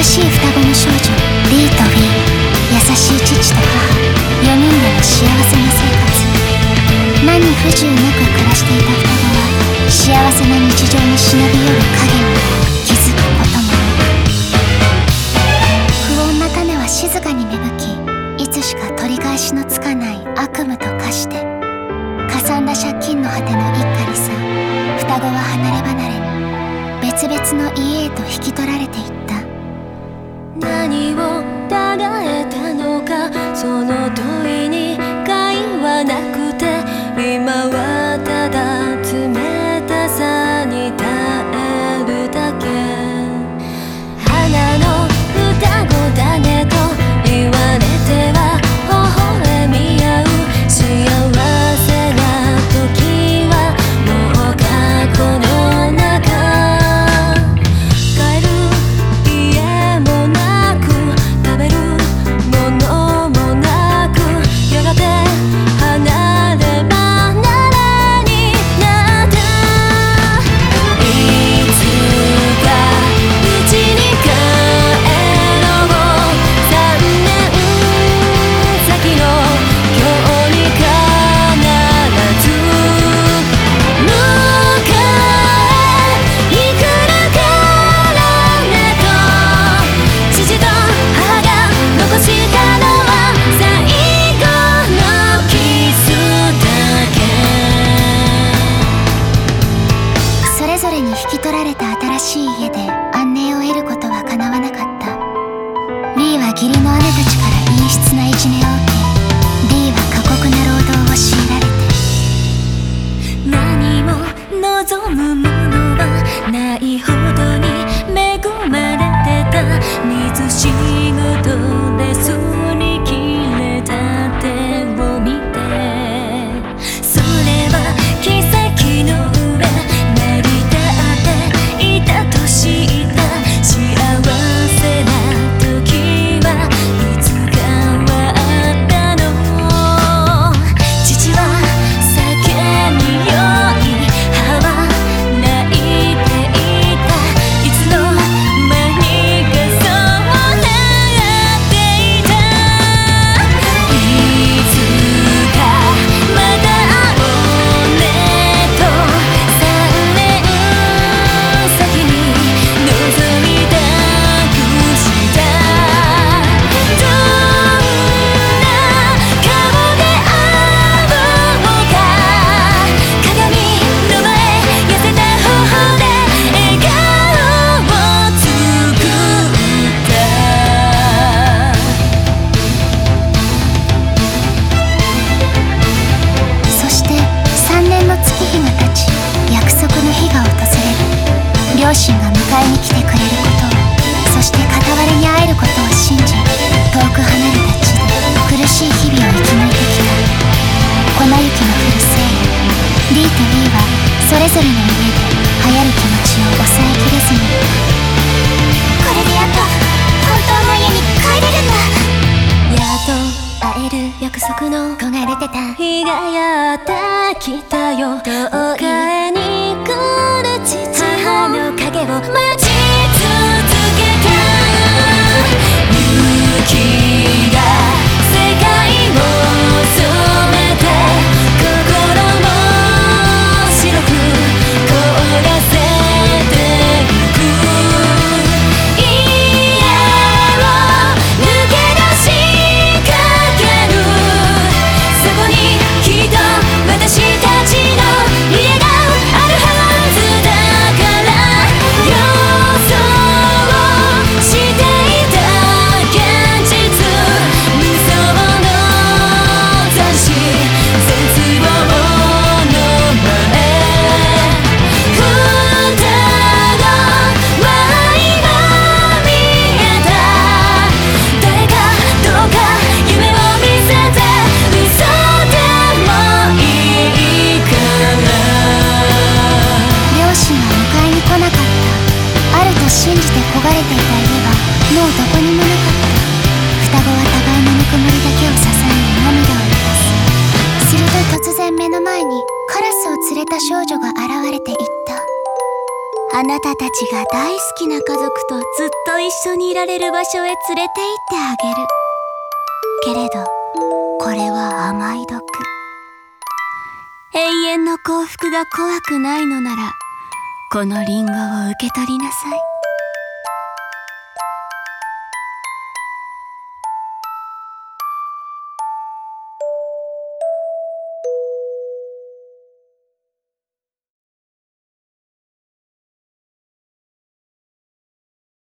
苦しい双子の少女 D と B 優しい父と母。4人での幸せな生活。何不自由なく暮らしていた双子は幸せな日常に忍び寄る影を気づくことも。不穏な種は静かに芽吹きいつしか取り返しのつかない悪夢と化してかさんだ借金の果ての一家にさ。双子は離れ離れ別々の家へと引き取られていた。しい家で安寧を得ることは叶わなかった。リーは義理の姉たちから陰湿ないじめを受けリーは過酷な労働を強いられて。何も望むものはない方がやってきたよ」「遠いあなたたちが大好きな家族とずっと一緒にいられる場所へ連れて行ってあげる。けれどこれは甘い毒。永遠の幸福が怖くないのならこのリンゴを受け取りなさい。